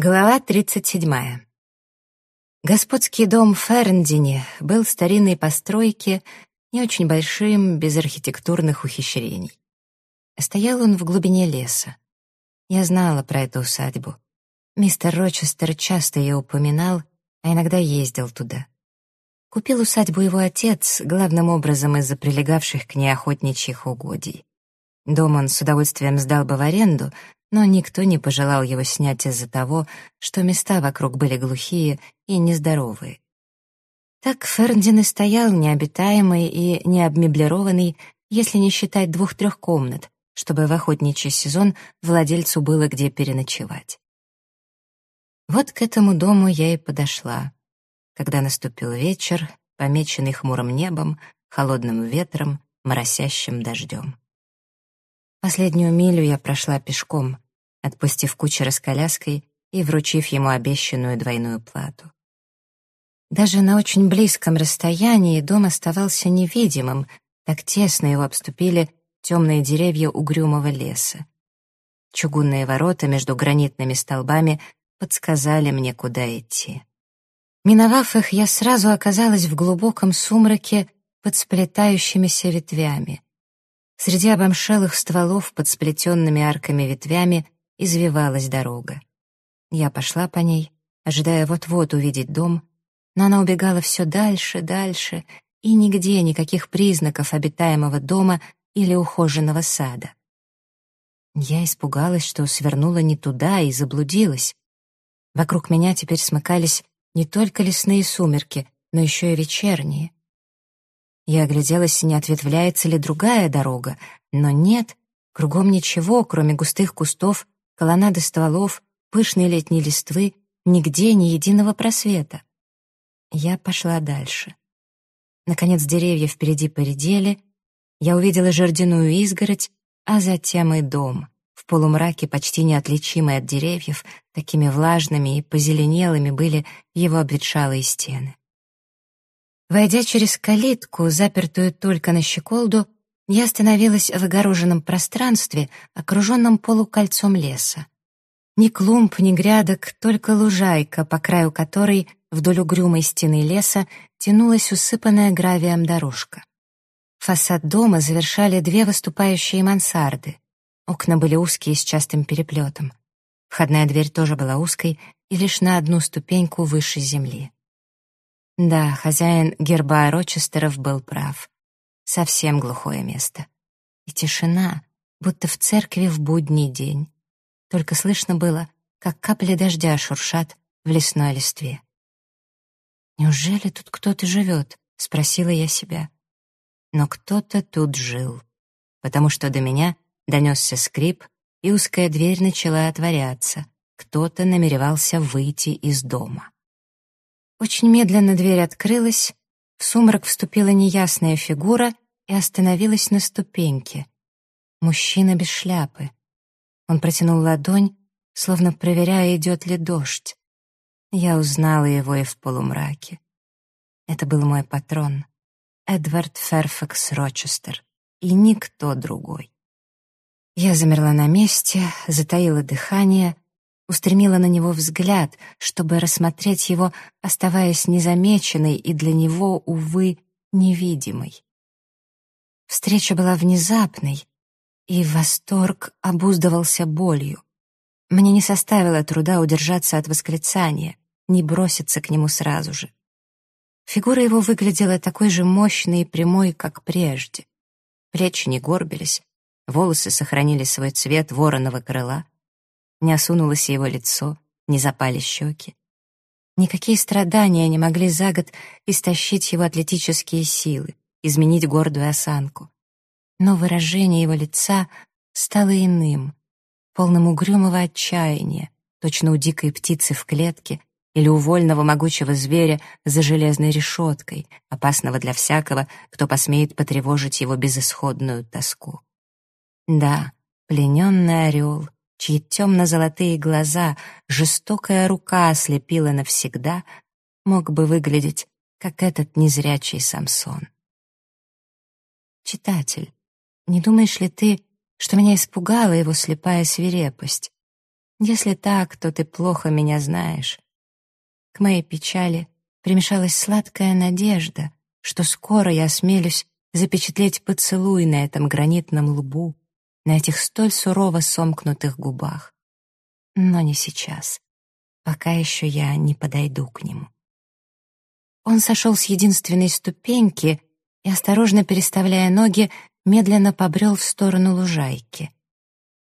Глава 37. Господский дом в Ферндине был старинной постройки, не очень большим, без архитектурных ухищрений. Стоял он в глубине леса. Я знала про эту усадьбу. Мистер Рочестер часто ее упоминал, а иногда ездил туда. Купил усадьбу его отец, главным образом из-за прилегавших к ней охотничьих угодий. Дом он с удовольствием сдал бы в аренду, но никто не пожелал его снять из-за того, что места вокруг были глухие и нездоровые. Так Ферндин и стоял необитаемый и необмеблированный, если не считать двух-трех комнат, чтобы в охотничий сезон владельцу было где переночевать. Вот к этому дому я и подошла, когда наступил вечер, помеченный хмурым небом, холодным ветром, моросящим дождем. Последнюю милю я прошла пешком, отпустив кучера с коляской и вручив ему обещанную двойную плату. Даже на очень близком расстоянии дом оставался невидимым, так тесно его обступили темные деревья угрюмого леса. Чугунные ворота между гранитными столбами подсказали мне, куда идти. Миновав их, я сразу оказалась в глубоком сумраке под сплетающимися ветвями. Среди обомшелых стволов под сплетенными арками ветвями извивалась дорога. Я пошла по ней, ожидая вот-вот увидеть дом, но она убегала все дальше, дальше, и нигде никаких признаков обитаемого дома или ухоженного сада. Я испугалась, что свернула не туда и заблудилась. Вокруг меня теперь смыкались не только лесные сумерки, но еще и вечерние. Я огляделась, не ответвляется ли другая дорога, но нет, кругом ничего, кроме густых кустов, колоннады стволов, пышной летней листвы, нигде ни единого просвета. Я пошла дальше. Наконец деревья впереди поредели, я увидела жердяную изгородь, а затем и дом, в полумраке почти неотличимый от деревьев, такими влажными и позеленелыми были его обветшалые стены. Войдя через калитку, запертую только на щеколду, я остановилась в огороженном пространстве, окруженном полукольцом леса. Ни клумб, ни грядок, только лужайка, по краю которой вдоль угрюмой стены леса тянулась усыпанная гравием дорожка. Фасад дома завершали две выступающие мансарды. Окна были узкие с частым переплетом. Входная дверь тоже была узкой и лишь на одну ступеньку выше земли. Да, хозяин герба Рочестеров был прав. Совсем глухое место. И тишина, будто в церкви в будний день. Только слышно было, как капли дождя шуршат в лесной листве. «Неужели тут кто-то живет?» — спросила я себя. Но кто-то тут жил, потому что до меня донесся скрип, и узкая дверь начала отворяться. Кто-то намеревался выйти из дома. Очень медленно дверь открылась, в сумрак вступила неясная фигура и остановилась на ступеньке. Мужчина без шляпы. Он протянул ладонь, словно проверяя, идет ли дождь. Я узнала его и в полумраке. Это был мой патрон, Эдвард Ферфакс Рочестер, и никто другой. Я замерла на месте, затаила дыхание — устремила на него взгляд, чтобы рассмотреть его, оставаясь незамеченной и для него, увы, невидимой. Встреча была внезапной, и восторг обуздывался болью. Мне не составило труда удержаться от восклицания, не броситься к нему сразу же. Фигура его выглядела такой же мощной и прямой, как прежде. Плечи не горбились, волосы сохранили свой цвет вороного крыла — не осунулось его лицо, не запали щеки. Никакие страдания не могли за год истощить его атлетические силы, изменить гордую осанку. Но выражение его лица стало иным, полным угрюмого отчаяния, точно у дикой птицы в клетке или у вольного могучего зверя за железной решеткой, опасного для всякого, кто посмеет потревожить его безысходную тоску. Да, плененный орел, чьи темно-золотые глаза жестокая рука ослепила навсегда, мог бы выглядеть, как этот незрячий Самсон. Читатель, не думаешь ли ты, что меня испугала его слепая свирепость? Если так, то ты плохо меня знаешь. К моей печали примешалась сладкая надежда, что скоро я осмелюсь запечатлеть поцелуй на этом гранитном лбу, на этих столь сурово сомкнутых губах. Но не сейчас, пока еще я не подойду к нему. Он сошел с единственной ступеньки и, осторожно переставляя ноги, медленно побрел в сторону лужайки.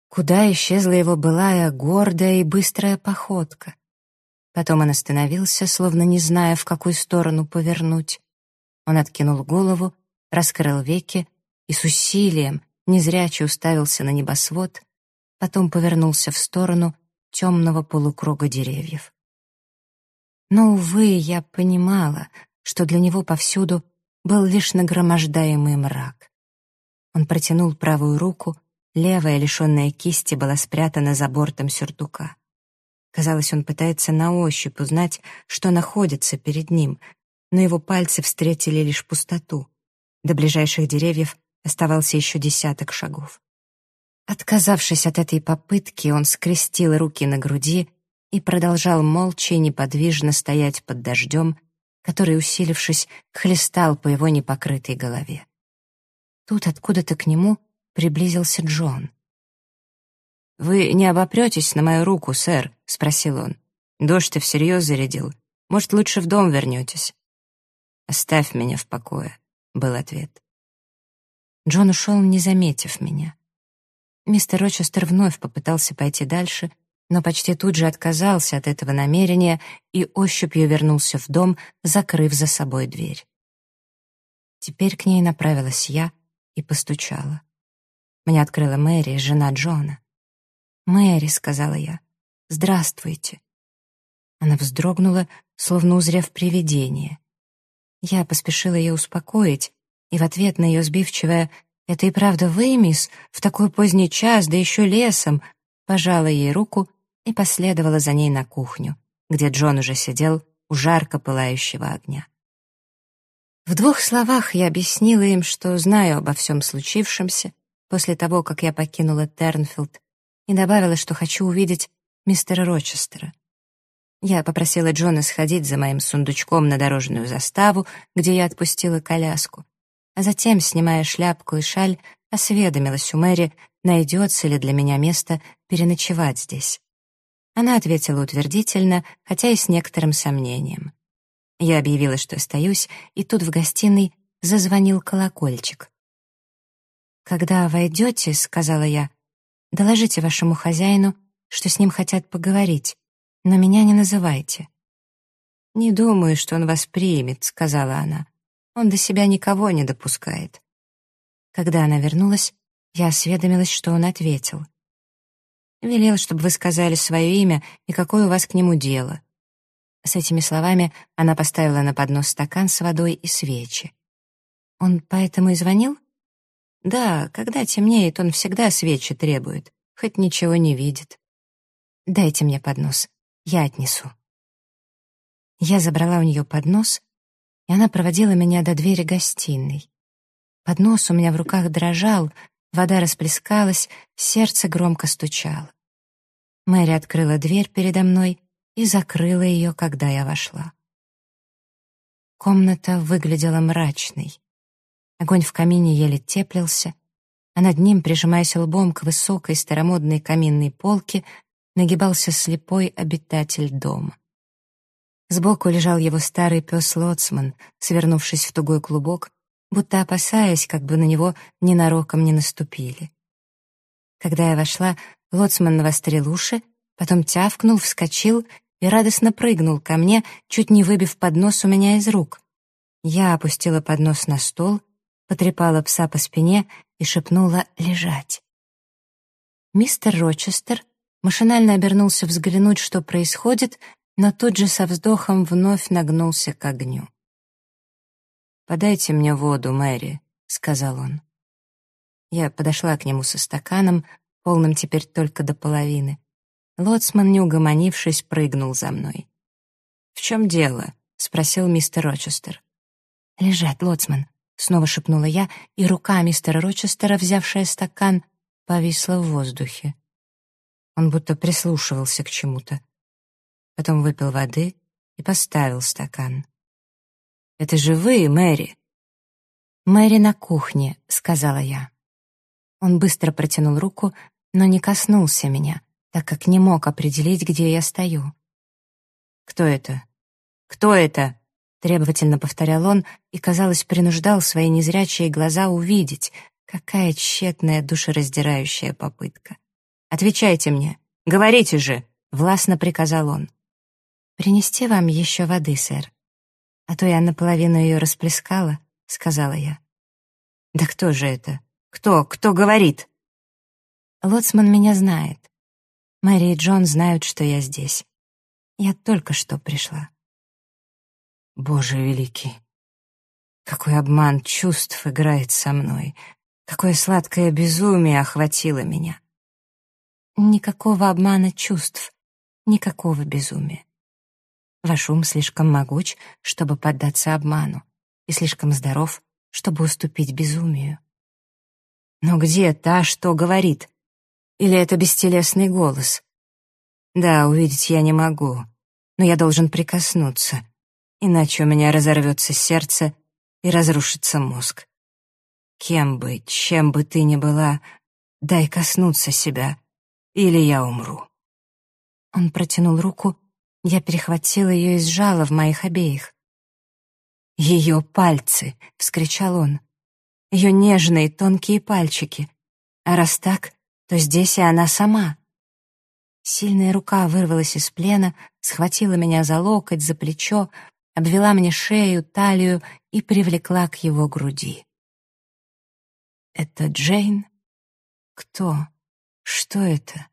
Куда исчезла его былая гордая и быстрая походка? Потом он остановился, словно не зная, в какую сторону повернуть. Он откинул голову, раскрыл веки и с усилием, незряче уставился на небосвод, потом повернулся в сторону темного полукруга деревьев. Но, увы, я понимала, что для него повсюду был лишь нагромождаемый мрак. Он протянул правую руку, левая, лишенная кисти, была спрятана за бортом сюртука. Казалось, он пытается на ощупь узнать, что находится перед ним, но его пальцы встретили лишь пустоту. До ближайших деревьев оставался еще десяток шагов. Отказавшись от этой попытки, он скрестил руки на груди и продолжал молча и неподвижно стоять под дождем, который, усилившись, хлестал по его непокрытой голове. Тут откуда-то к нему приблизился Джон. «Вы не обопретесь на мою руку, сэр?» — спросил он. «Дождь-то всерьез зарядил. Может, лучше в дом вернетесь?» «Оставь меня в покое», — был ответ. Джон ушел, не заметив меня. Мистер Рочестер вновь попытался пойти дальше, но почти тут же отказался от этого намерения и ощупью вернулся в дом, закрыв за собой дверь. Теперь к ней направилась я и постучала. Мне открыла Мэри, жена Джона. «Мэри», — сказала я, — «здравствуйте». Она вздрогнула, словно узрев привидение. Я поспешила ее успокоить, и в ответ на ее сбивчивое «Это и правда вы, мисс, в такой поздний час, да еще лесом», пожала ей руку и последовала за ней на кухню, где Джон уже сидел у жарко пылающего огня. В двух словах я объяснила им, что знаю обо всем случившемся после того, как я покинула Тернфилд, и добавила, что хочу увидеть мистера Рочестера. Я попросила Джона сходить за моим сундучком на дорожную заставу, где я отпустила коляску, а затем, снимая шляпку и шаль, осведомилась у Мэри, найдется ли для меня место переночевать здесь. Она ответила утвердительно, хотя и с некоторым сомнением. Я объявила, что остаюсь, и тут в гостиной зазвонил колокольчик. «Когда войдете, — сказала я, — доложите вашему хозяину, что с ним хотят поговорить, но меня не называйте». «Не думаю, что он вас примет», — сказала она. «Он до себя никого не допускает». Когда она вернулась, я осведомилась, что он ответил — Велел, чтобы вы сказали свое имя и какое у вас к нему дело». С этими словами она поставила на поднос стакан с водой и свечи. «Он поэтому и звонил?» «Да, когда темнеет, он всегда свечи требует, хоть ничего не видит». «Дайте мне поднос, я отнесу». Я забрала у нее поднос, и она проводила меня до двери гостиной. Поднос у меня в руках дрожал, Вода расплескалась, сердце громко стучало. Мэри открыла дверь передо мной и закрыла ее, когда я вошла. Комната выглядела мрачной. Огонь в камине еле теплился, а над ним, прижимаясь лбом к высокой старомодной каминной полке, нагибался слепой обитатель дома. Сбоку лежал его старый пес Лоцман, свернувшись в тугой клубок, будто опасаясь, как бы на него ненароком не наступили. Когда я вошла, лоцман навострил уши, потом тявкнул, вскочил и радостно прыгнул ко мне, чуть не выбив поднос у меня из рук. Я опустила поднос на стол, потрепала пса по спине и шепнула «лежать». Мистер Рочестер машинально обернулся взглянуть, что происходит, но тут же со вздохом вновь нагнулся к огню. «Подайте мне воду, Мэри», — сказал он. Я подошла к нему со стаканом, полным теперь только до половины. Лоцман, не угомонившись, прыгнул за мной. «В чем дело?» — спросил мистер Рочестер. «Лежать, Лоцман», — снова шепнула я, и рука мистера Рочестера, взявшая стакан, повисла в воздухе. Он будто прислушивался к чему-то. Потом выпил воды и поставил стакан. «Это же вы, Мэри!» «Мэри на кухне», — сказала я. Он быстро протянул руку, но не коснулся меня, так как не мог определить, где я стою. «Кто это? Кто это?» — требовательно повторял он и, казалось, принуждал свои незрячие глаза увидеть. Какая тщетная, душераздирающая попытка. «Отвечайте мне! Говорите же!» — властно приказал он. «Принести вам еще воды, сэр. А то я наполовину ее расплескала», — сказала я. «Да кто же это? Кто? Кто говорит?» «Лоцман меня знает. Мэри и Джон знают, что я здесь. Я только что пришла». «Боже великий! Какой обман чувств играет со мной! Какое сладкое безумие охватило меня!» Никакого обмана чувств, никакого безумия. Ваш ум слишком могуч, чтобы поддаться обману, и слишком здоров, чтобы уступить безумию. Но где та, что говорит? Или это бестелесный голос? Да, увидеть я не могу, но я должен прикоснуться, иначе у меня разорвется сердце и разрушится мозг. Кем бы, чем бы ты ни была, дай коснуться себя, или я умру. Он протянул руку, я перехватила ее и сжала в моих обеих. «Ее пальцы!» — вскричал он. «Ее нежные тонкие пальчики. А раз так, то здесь и она сама». Сильная рука вырвалась из плена, схватила меня за локоть, за плечо, обвела мне шею, талию и привлекла к его груди. «Это Джейн? Кто?» Что это?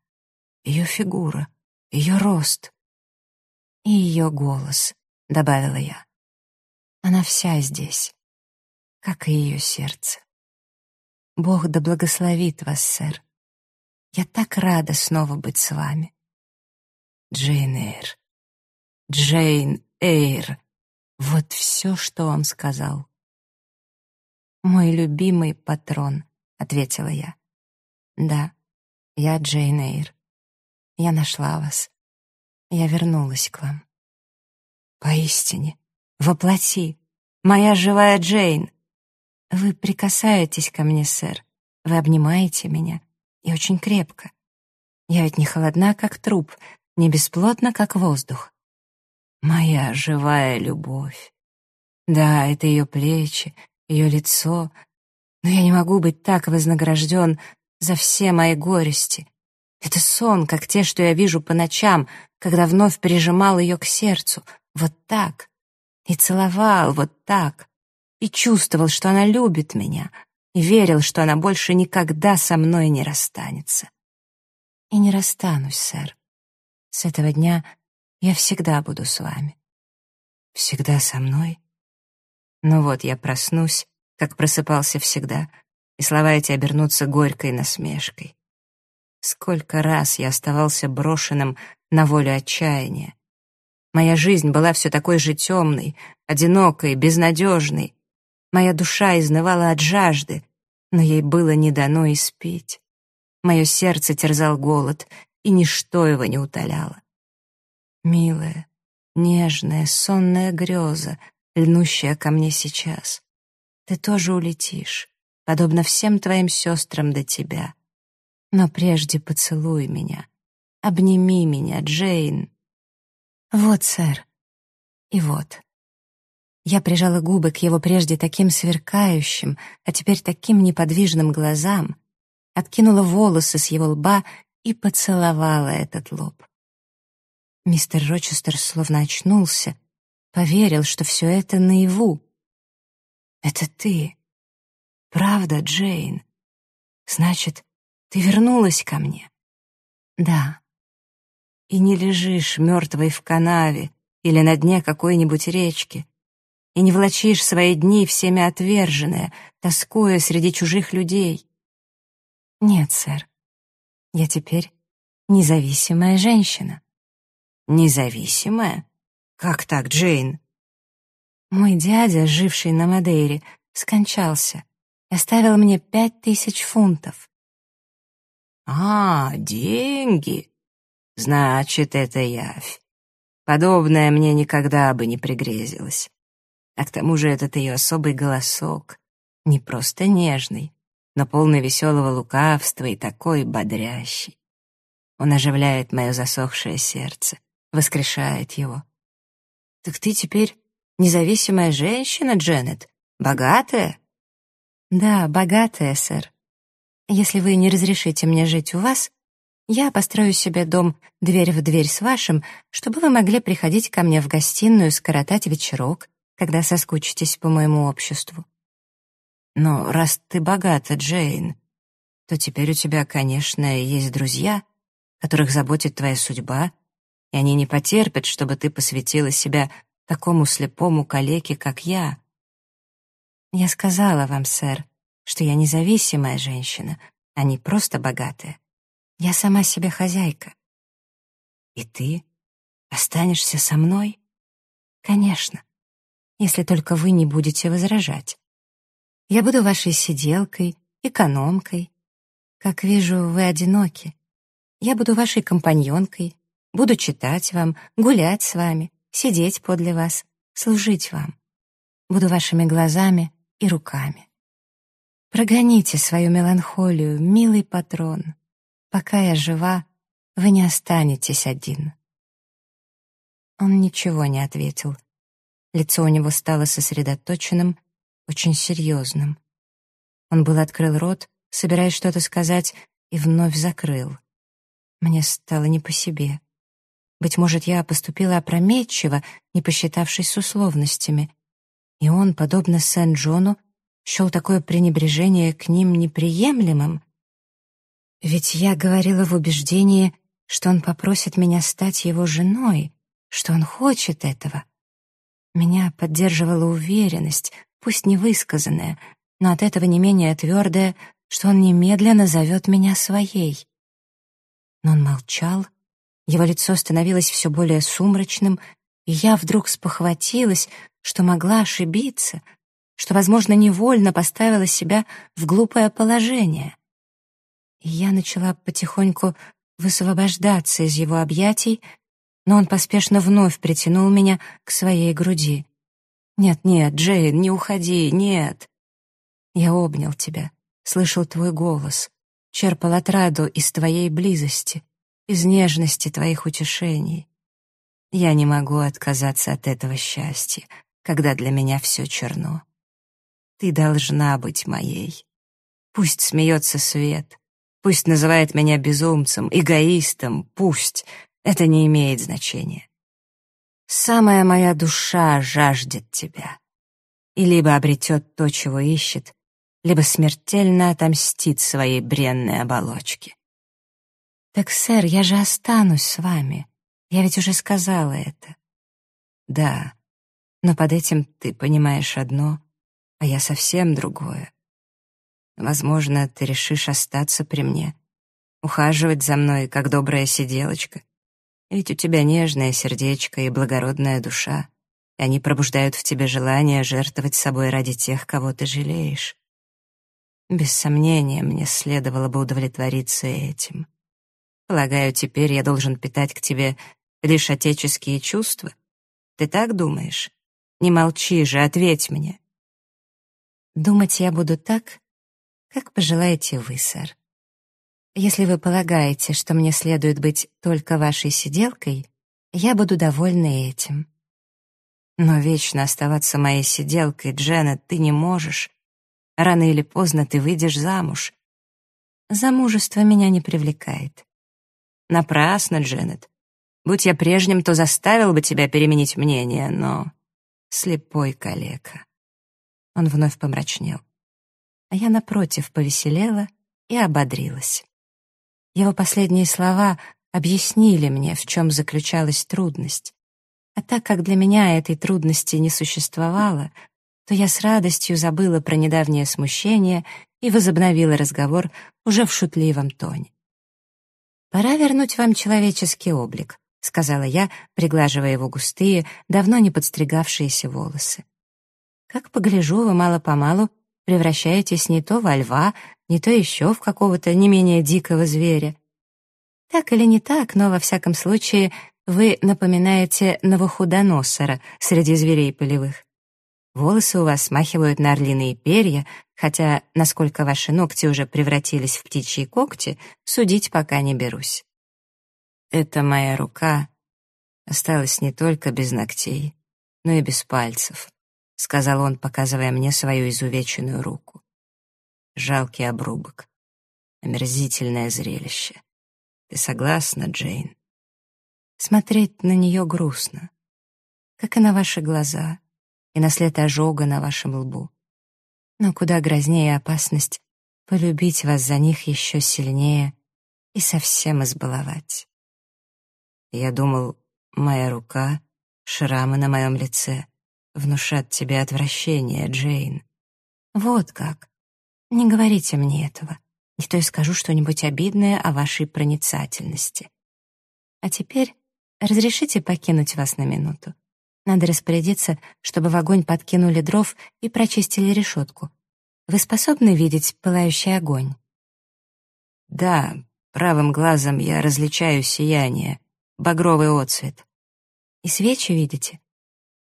Ее фигура, ее рост. И ее голос, добавила я. Она вся здесь, как и ее сердце. Бог да благословит вас, сэр. Я так рада снова быть с вами. Джейн Эйр. Джейн Эйр. Вот все, что он сказал. «Мой любимый патрон», — ответила я. «Да, я Джейн Эйр. Я нашла вас. Я вернулась к вам. Поистине, воплоти, моя живая Джейн. Вы прикасаетесь ко мне, сэр. Вы обнимаете меня. И очень крепко. Я ведь не холодна, как труп, не бесплотна, как воздух. Моя живая любовь. Да, это ее плечи, ее лицо. Но я не могу быть так вознагражден за все мои горести. Это сон, как те, что я вижу по ночам, когда вновь прижимал ее к сердцу. Вот так. И целовал вот так. И чувствовал, что она любит меня. И верил, что она больше никогда со мной не расстанется. И не расстанусь, сэр. С этого дня я всегда буду с вами. Всегда со мной? Ну вот, я проснусь, как просыпался всегда — и слова эти обернутся горькой насмешкой. Сколько раз я оставался брошенным на волю отчаяния. Моя жизнь была все такой же темной, одинокой, безнадежной. Моя душа изнывала от жажды, но ей было не дано испить. Мое сердце терзал голод, и ничто его не утоляло. Милая, нежная, сонная греза, льнущая ко мне сейчас. Ты тоже улетишь подобно всем твоим сестрам до тебя. Но прежде поцелуй меня, обними меня, Джейн. Вот, сэр. И вот. Я прижала губы к его прежде таким сверкающим, а теперь таким неподвижным глазам, откинула волосы с его лба и поцеловала этот лоб. Мистер Рочестер словно очнулся, поверил, что все это наяву. «Это ты», Правда, Джейн? Значит, ты вернулась ко мне? Да. И не лежишь мертвой в канаве или на дне какой-нибудь речки, и не влачишь свои дни всеми отверженные, тоскуя среди чужих людей. Нет, сэр. Я теперь независимая женщина. Независимая? Как так, Джейн? Мой дядя, живший на Мадейре, скончался оставил мне пять тысяч фунтов. «А, деньги!» Значит, это явь. Подобное мне никогда бы не пригрезилось. А к тому же этот ее особый голосок, не просто нежный, но полный веселого лукавства и такой бодрящий. Он оживляет мое засохшее сердце, воскрешает его. «Так ты теперь независимая женщина, Дженнет? Богатая?» «Да, богатая, сэр. Если вы не разрешите мне жить у вас, я построю себе дом дверь в дверь с вашим, чтобы вы могли приходить ко мне в гостиную скоротать вечерок, когда соскучитесь по моему обществу. Но раз ты богата, Джейн, то теперь у тебя, конечно, есть друзья, которых заботит твоя судьба, и они не потерпят, чтобы ты посвятила себя такому слепому калеке, как я. Я сказала вам, сэр, что я независимая женщина, а не просто богатая. Я сама себе хозяйка. И ты останешься со мной? Конечно, если только вы не будете возражать. Я буду вашей сиделкой, экономкой. Как вижу, вы одиноки. Я буду вашей компаньонкой, буду читать вам, гулять с вами, сидеть подле вас, служить вам. Буду вашими глазами и руками. Прогоните свою меланхолию, милый патрон. Пока я жива, вы не останетесь один. Он ничего не ответил. Лицо у него стало сосредоточенным, очень серьезным. Он был открыл рот, собираясь что-то сказать, и вновь закрыл. Мне стало не по себе. Быть может, я поступила опрометчиво, не посчитавшись с условностями. И он, подобно Сент-Джону, счел такое пренебрежение к ним неприемлемым. Ведь я говорила в убеждении, что он попросит меня стать его женой, что он хочет этого. Меня поддерживала уверенность, пусть невысказанная, но от этого не менее твердая, что он немедленно зовет меня своей. Но он молчал, его лицо становилось все более сумрачным, и я вдруг спохватилась, что могла ошибиться, что, возможно, невольно поставила себя в глупое положение. И я начала потихоньку высвобождаться из его объятий, но он поспешно вновь притянул меня к своей груди. «Нет-нет, Джейн, не уходи, нет!» Я обнял тебя, слышал твой голос, черпал отраду из твоей близости, из нежности твоих утешений. Я не могу отказаться от этого счастья, когда для меня все черно. Ты должна быть моей. Пусть смеется свет, пусть называет меня безумцем, эгоистом, пусть. Это не имеет значения. Самая моя душа жаждет тебя. И либо обретет то, чего ищет, либо смертельно отомстит своей бренной оболочке. Так, сэр, я же останусь с вами. Я ведь уже сказала это. Да, но под этим ты понимаешь одно, а я совсем другое. Возможно, ты решишь остаться при мне, ухаживать за мной, как добрая сиделочка, ведь у тебя нежное сердечко и благородная душа, и они пробуждают в тебе желание жертвовать собой ради тех, кого ты жалеешь. Без сомнения, мне следовало бы удовлетвориться этим. Полагаю, теперь я должен питать к тебе лишь отеческие чувства? Ты так думаешь? Не молчи же, ответь мне. Думать я буду так, как пожелаете вы, сэр. Если вы полагаете, что мне следует быть только вашей сиделкой, я буду довольна этим. Но вечно оставаться моей сиделкой, Джена, ты не можешь. Рано или поздно ты выйдешь замуж. Замужество меня не привлекает. Напрасно, Дженнет. Будь я прежним, то заставил бы тебя переменить мнение, но... Слепой калека. Он вновь помрачнел. А я, напротив, повеселела и ободрилась. Его последние слова объяснили мне, в чем заключалась трудность. А так как для меня этой трудности не существовало, то я с радостью забыла про недавнее смущение и возобновила разговор уже в шутливом тоне. «Пора вернуть вам человеческий облик», — сказала я, приглаживая его густые, давно не подстригавшиеся волосы. «Как погляжу, вы мало-помалу превращаетесь не то во льва, не то еще в какого-то не менее дикого зверя. Так или не так, но во всяком случае вы напоминаете Новохудоносора среди зверей полевых. Волосы у вас смахивают на орлиные перья, хотя, насколько ваши ногти уже превратились в птичьи когти, судить пока не берусь. Это моя рука осталась не только без ногтей, но и без пальцев, сказал он, показывая мне свою изувеченную руку. Жалкий обрубок. Омерзительное зрелище. Ты согласна, Джейн? Смотреть на нее грустно, как и на ваши глаза, и на след ожога на вашем лбу. Но куда грознее опасность полюбить вас за них еще сильнее и совсем избаловать. Я думал, моя рука, шрамы на моем лице внушат тебе отвращение, Джейн. Вот как. Не говорите мне этого. Не то я скажу что-нибудь обидное о вашей проницательности. А теперь разрешите покинуть вас на минуту. Надо распорядиться, чтобы в огонь подкинули дров и прочистили решетку. Вы способны видеть пылающий огонь? Да, правым глазом я различаю сияние, багровый отцвет. И свечи видите?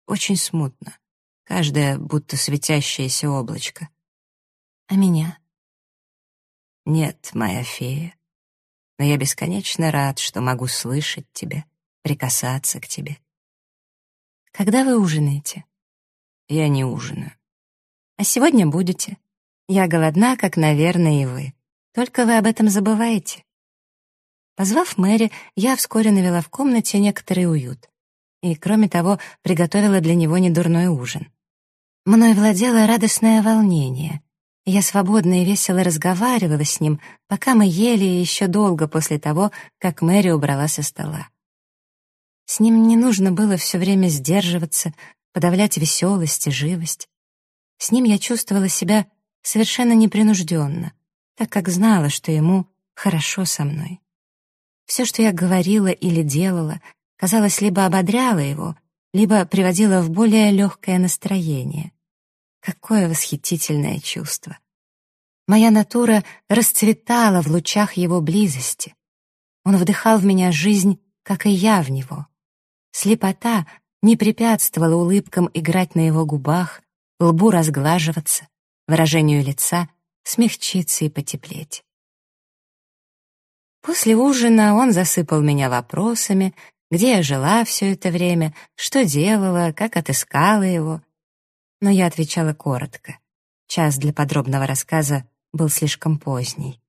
Очень смутно. Каждое будто светящееся облачко. А меня? Нет, моя фея. Но я бесконечно рад, что могу слышать тебя, прикасаться к тебе. Когда вы ужинаете? Я не ужинаю. А сегодня будете. Я голодна, как, наверное, и вы. Только вы об этом забываете. Позвав Мэри, я вскоре навела в комнате некоторый уют. И, кроме того, приготовила для него недурной ужин. Мной владело радостное волнение. Я свободно и весело разговаривала с ним, пока мы ели еще долго после того, как Мэри убрала со стола. С ним не нужно было все время сдерживаться, подавлять веселость и живость. С ним я чувствовала себя совершенно непринужденно, так как знала, что ему хорошо со мной. Все, что я говорила или делала, казалось, либо ободряло его, либо приводило в более легкое настроение. Какое восхитительное чувство! Моя натура расцветала в лучах его близости. Он вдыхал в меня жизнь, как и я в него. Слепота не препятствовала улыбкам играть на его губах, лбу разглаживаться, выражению лица смягчиться и потеплеть. После ужина он засыпал меня вопросами, где я жила все это время, что делала, как отыскала его. Но я отвечала коротко. Час для подробного рассказа был слишком поздний.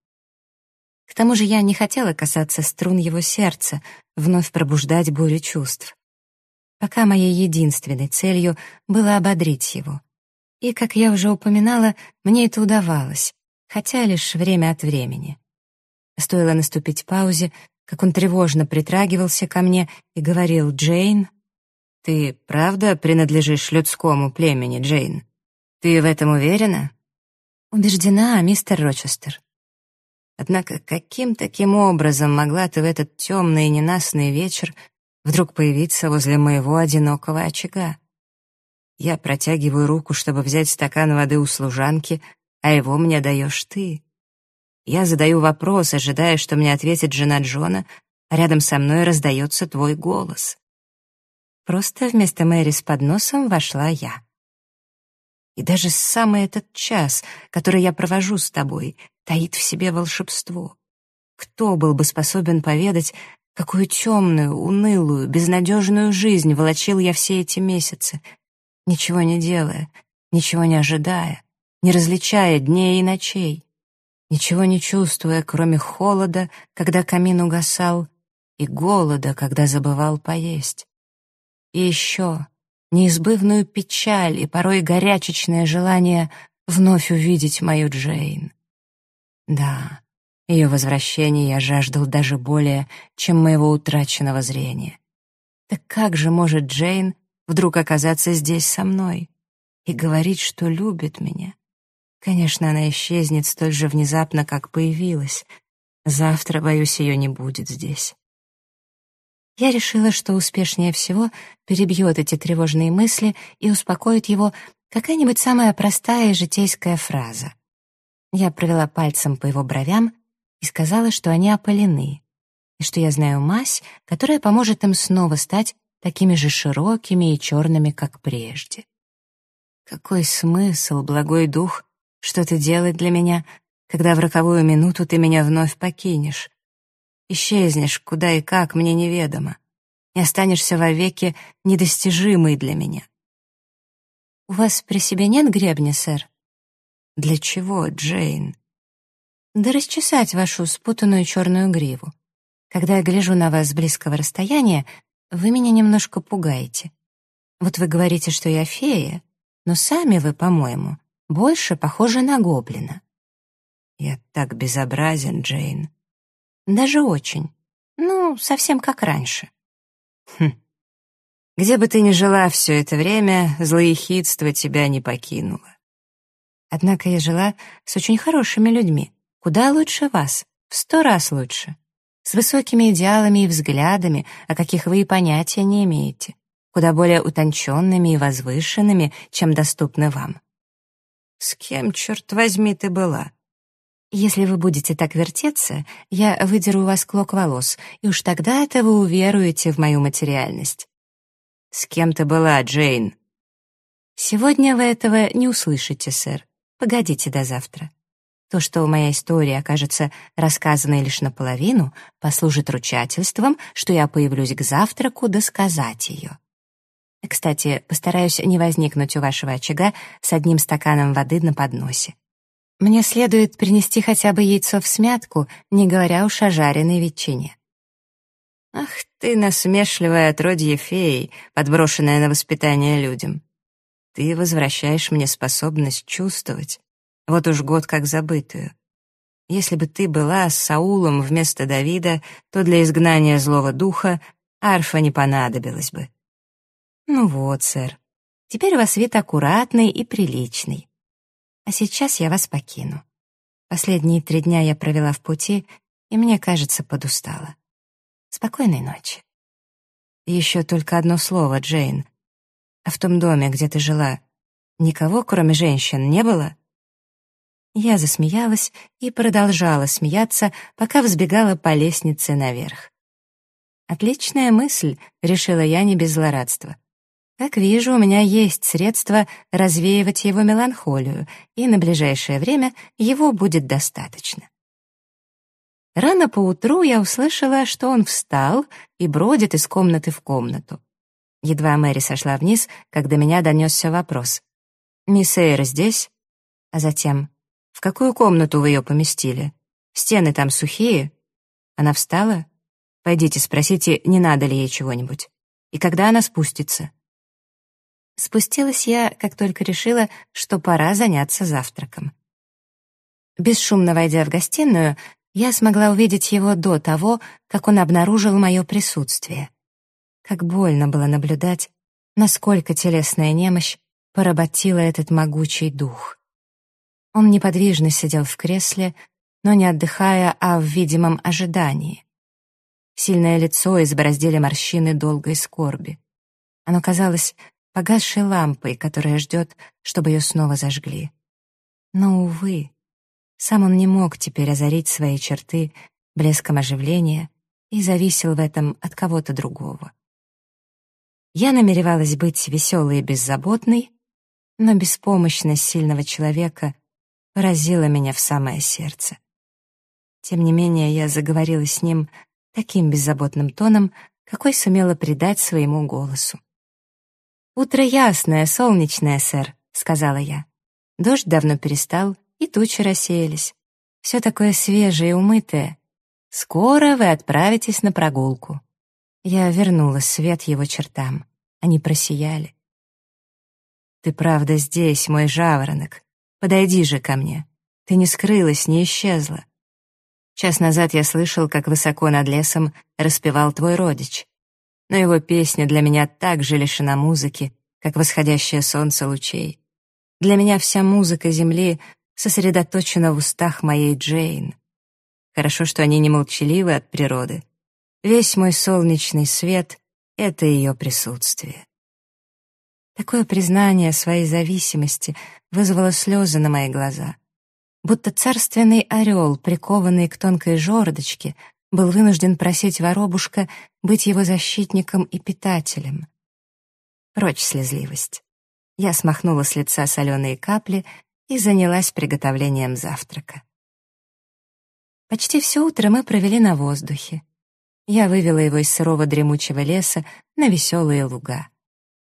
К тому же я не хотела касаться струн его сердца, вновь пробуждать бурю чувств. Пока моей единственной целью было ободрить его. И, как я уже упоминала, мне это удавалось, хотя лишь время от времени. Стоило наступить паузе, как он тревожно притрагивался ко мне и говорил «Джейн, ты правда принадлежишь людскому племени, Джейн? Ты в этом уверена?» «Убеждена, мистер Рочестер». Однако каким таким образом могла ты в этот темный и ненастный вечер вдруг появиться возле моего одинокого очага? Я протягиваю руку, чтобы взять стакан воды у служанки, а его мне даешь ты. Я задаю вопрос, ожидая, что мне ответит жена Джона, а рядом со мной раздается твой голос. Просто вместо Мэри с подносом вошла я. И даже самый этот час, который я провожу с тобой, таит в себе волшебство. Кто был бы способен поведать, какую темную, унылую, безнадежную жизнь волочил я все эти месяцы, ничего не делая, ничего не ожидая, не различая дней и ночей, ничего не чувствуя, кроме холода, когда камин угасал, и голода, когда забывал поесть. И еще неизбывную печаль и порой горячечное желание вновь увидеть мою Джейн. Да, ее возвращение я жаждал даже более, чем моего утраченного зрения. Так как же может Джейн вдруг оказаться здесь со мной и говорить, что любит меня? Конечно, она исчезнет столь же внезапно, как появилась. Завтра, боюсь, ее не будет здесь. Я решила, что успешнее всего перебьет эти тревожные мысли и успокоит его какая-нибудь самая простая и житейская фраза. Я провела пальцем по его бровям и сказала, что они опалены. и что я знаю мазь, которая поможет им снова стать такими же широкими и черными, как прежде. Какой смысл, благой дух, что-то делать для меня, когда в роковую минуту ты меня вновь покинешь? Исчезнешь, куда и как, мне неведомо, и останешься вовеки недостижимой для меня. «У вас при себе нет гребня, сэр?» «Для чего, Джейн?» «Да расчесать вашу спутанную черную гриву. Когда я гляжу на вас с близкого расстояния, вы меня немножко пугаете. Вот вы говорите, что я фея, но сами вы, по-моему, больше похожи на гоблина». «Я так безобразен, Джейн». «Даже очень. Ну, совсем как раньше». «Хм, где бы ты ни жила все это время, злоехидство тебя не покинуло. Однако я жила с очень хорошими людьми, куда лучше вас, в сто раз лучше, с высокими идеалами и взглядами, о каких вы и понятия не имеете, куда более утонченными и возвышенными, чем доступны вам. С кем, черт возьми, ты была? Если вы будете так вертеться, я выдеру у вас клок волос, и уж тогда-то вы уверуете в мою материальность. «С кем ты была, Джейн?» «Сегодня вы этого не услышите, сэр. Погодите до завтра. То, что моя история окажется рассказанной лишь наполовину, послужит ручательством, что я появлюсь к завтраку досказать ее. Кстати, постараюсь не возникнуть у вашего очага с одним стаканом воды на подносе. Мне следует принести хотя бы яйцо в смятку, не говоря уж о жареной ветчине. Ах ты, насмешливая отродье феи, подброшенная на воспитание людям. Ты возвращаешь мне способность чувствовать. Вот уж год как забытую. Если бы ты была с Саулом вместо Давида, то для изгнания злого духа арфа не понадобилась бы. Ну вот, сэр, теперь у вас вид аккуратный и приличный. А сейчас я вас покину. Последние три дня я провела в пути, и мне кажется, подустала. Спокойной ночи. еще только одно слово, Джейн. А в том доме, где ты жила, никого, кроме женщин, не было? Я засмеялась и продолжала смеяться, пока взбегала по лестнице наверх. «Отличная мысль», — решила я не без злорадства. «Как вижу, у меня есть средства развеивать его меланхолию, и на ближайшее время его будет достаточно». Рано поутру я услышала, что он встал и бродит из комнаты в комнату. Едва Мэри сошла вниз, как до меня донесся вопрос. «Мисс Эйр здесь?» А затем, «В какую комнату вы ее поместили? Стены там сухие?» Она встала? «Пойдите, спросите, не надо ли ей чего-нибудь. И когда она спустится?» Спустилась я, как только решила, что пора заняться завтраком. Бесшумно войдя в гостиную, я смогла увидеть его до того, как он обнаружил мое присутствие. Как больно было наблюдать, насколько телесная немощь поработила этот могучий дух. Он неподвижно сидел в кресле, но не отдыхая, а в видимом ожидании. Сильное лицо избороздили морщины долгой скорби. Оно казалось погасшей лампой, которая ждет, чтобы ее снова зажгли. Но, увы, сам он не мог теперь озарить свои черты блеском оживления и зависел в этом от кого-то другого. Я намеревалась быть веселой и беззаботной, но беспомощность сильного человека поразила меня в самое сердце. Тем не менее, я заговорила с ним таким беззаботным тоном, какой сумела придать своему голосу. «Утро ясное, солнечное, сэр», — сказала я. Дождь давно перестал, и тучи рассеялись. Все такое свежее и умытое. Скоро вы отправитесь на прогулку. Я вернула свет его чертам. Они просияли. Ты правда здесь, мой жаворонок. Подойди же ко мне. Ты не скрылась, не исчезла. Час назад я слышал, как высоко над лесом распевал твой родич. Но его песня для меня так же лишена музыки, как восходящее солнце лучей. Для меня вся музыка земли сосредоточена в устах моей Джейн. Хорошо, что они не молчаливы от природы. Весь мой солнечный свет — это ее присутствие. Такое признание своей зависимости вызвало слезы на мои глаза. Будто царственный орел, прикованный к тонкой жердочке, был вынужден просить воробушка быть его защитником и питателем. Прочь слезливость. Я смахнула с лица соленые капли и занялась приготовлением завтрака. Почти все утро мы провели на воздухе. Я вывела его из сырого дремучего леса на веселые луга.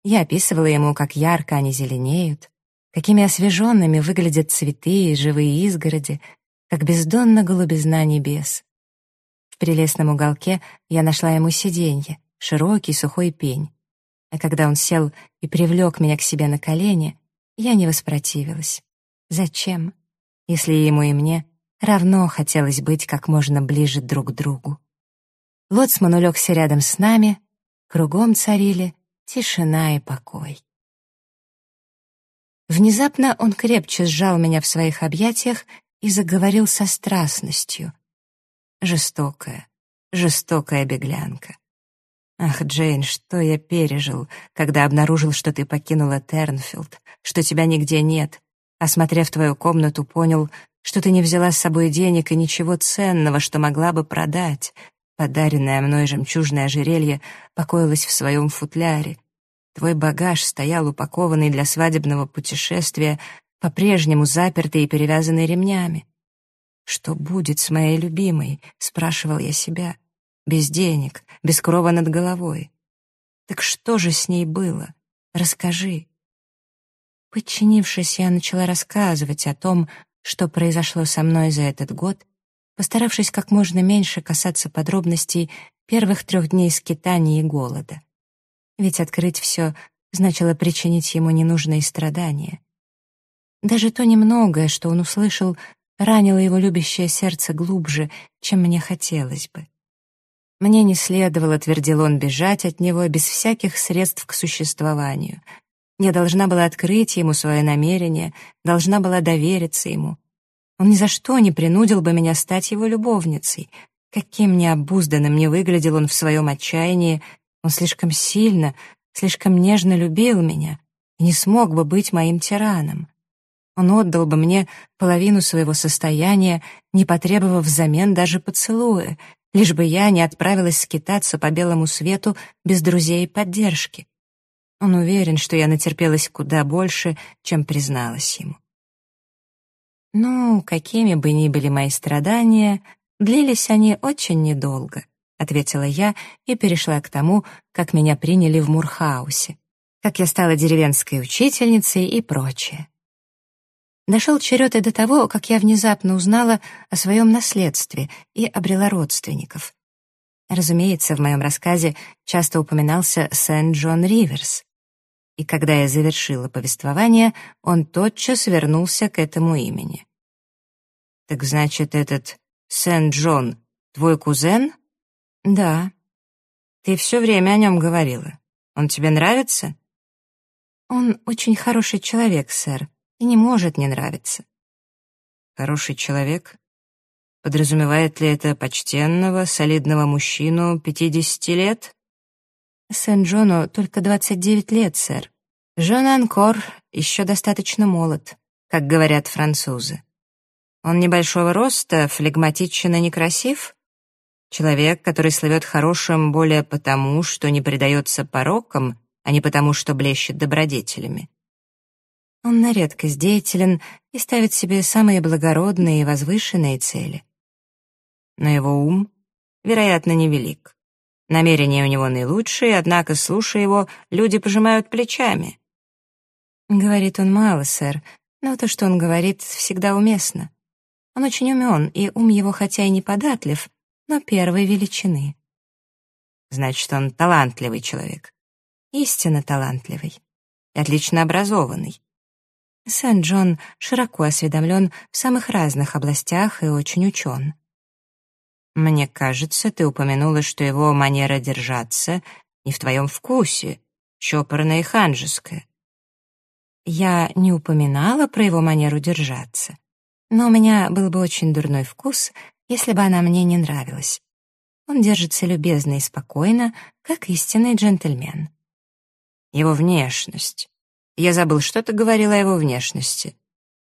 Я описывала ему, как ярко они зеленеют, какими освеженными выглядят цветы и живые изгороди, как бездонна голубизна небес. Прелестном уголке я нашла ему сиденье, широкий сухой пень. А когда он сел и привлек меня к себе на колени, я не воспротивилась. Зачем, если ему и мне равно хотелось быть как можно ближе друг к другу? Лоцман улегся рядом с нами, кругом царили тишина и покой. Внезапно он крепче сжал меня в своих объятиях и заговорил со страстностью. Жестокая, жестокая беглянка. Ах, Джейн, что я пережил, когда обнаружил, что ты покинула Тернфилд, что тебя нигде нет. Осмотрев твою комнату, понял, что ты не взяла с собой денег и ничего ценного, что могла бы продать, Подаренное мной жемчужное ожерелье покоилось в своем футляре. Твой багаж стоял упакованный для свадебного путешествия, по-прежнему запертый и перевязанный ремнями. «Что будет с моей любимой?» — спрашивал я себя. «Без денег, без крова над головой. Так что же с ней было? Расскажи». Подчинившись, я начала рассказывать о том, что произошло со мной за этот год постаравшись как можно меньше касаться подробностей первых трех дней скитаний и голода. Ведь открыть все значило причинить ему ненужные страдания. Даже то немногое, что он услышал, ранило его любящее сердце глубже, чем мне хотелось бы. Мне не следовало, твердил он, бежать от него без всяких средств к существованию. Я должна была открыть ему свое намерение, должна была довериться ему. Он ни за что не принудил бы меня стать его любовницей. Каким необузданным не выглядел он в своем отчаянии, он слишком сильно, слишком нежно любил меня и не смог бы быть моим тираном. Он отдал бы мне половину своего состояния, не потребовав взамен даже поцелуя, лишь бы я не отправилась скитаться по белому свету без друзей и поддержки. Он уверен, что я натерпелась куда больше, чем призналась ему. «Ну, какими бы ни были мои страдания, длились они очень недолго», — ответила я и перешла к тому, как меня приняли в Мурхаусе, как я стала деревенской учительницей и прочее. Дошел черед и до того, как я внезапно узнала о своем наследстве и обрела родственников. Разумеется, в моем рассказе часто упоминался Сент-Джон Риверс. И когда я завершила повествование, он тотчас вернулся к этому имени. «Так значит, этот Сент-Джон твой кузен?» «Да». «Ты все время о нем говорила. Он тебе нравится?» «Он очень хороший человек, сэр, и не может не нравиться». «Хороший человек? Подразумевает ли это почтенного, солидного мужчину пятидесяти лет?» Сент-Джону только 29 лет, сэр. Жон Анкор еще достаточно молод, как говорят французы. Он небольшого роста, флегматичен и некрасив. Человек, который слывет хорошим более потому, что не предается порокам, а не потому, что блещет добродетелями. Он на редкость деятелен и ставит себе самые благородные и возвышенные цели. Но его ум, вероятно, невелик. Намерения у него наилучшие, однако, слушая его, люди пожимают плечами. Говорит он мало, сэр, но то, что он говорит, всегда уместно. Он очень умен, и ум его хотя и не податлив, но первой величины. Значит, он талантливый человек. Истинно талантливый. И отлично образованный. Сент-Джон широко осведомлен в самых разных областях и очень учен. Мне кажется, ты упомянула, что его манера держаться не в твоем вкусе, чопорная и ханжеская. Я не упоминала про его манеру держаться, но у меня был бы очень дурной вкус, если бы она мне не нравилась. Он держится любезно и спокойно, как истинный джентльмен. Его внешность. Я забыл, что ты говорила о его внешности.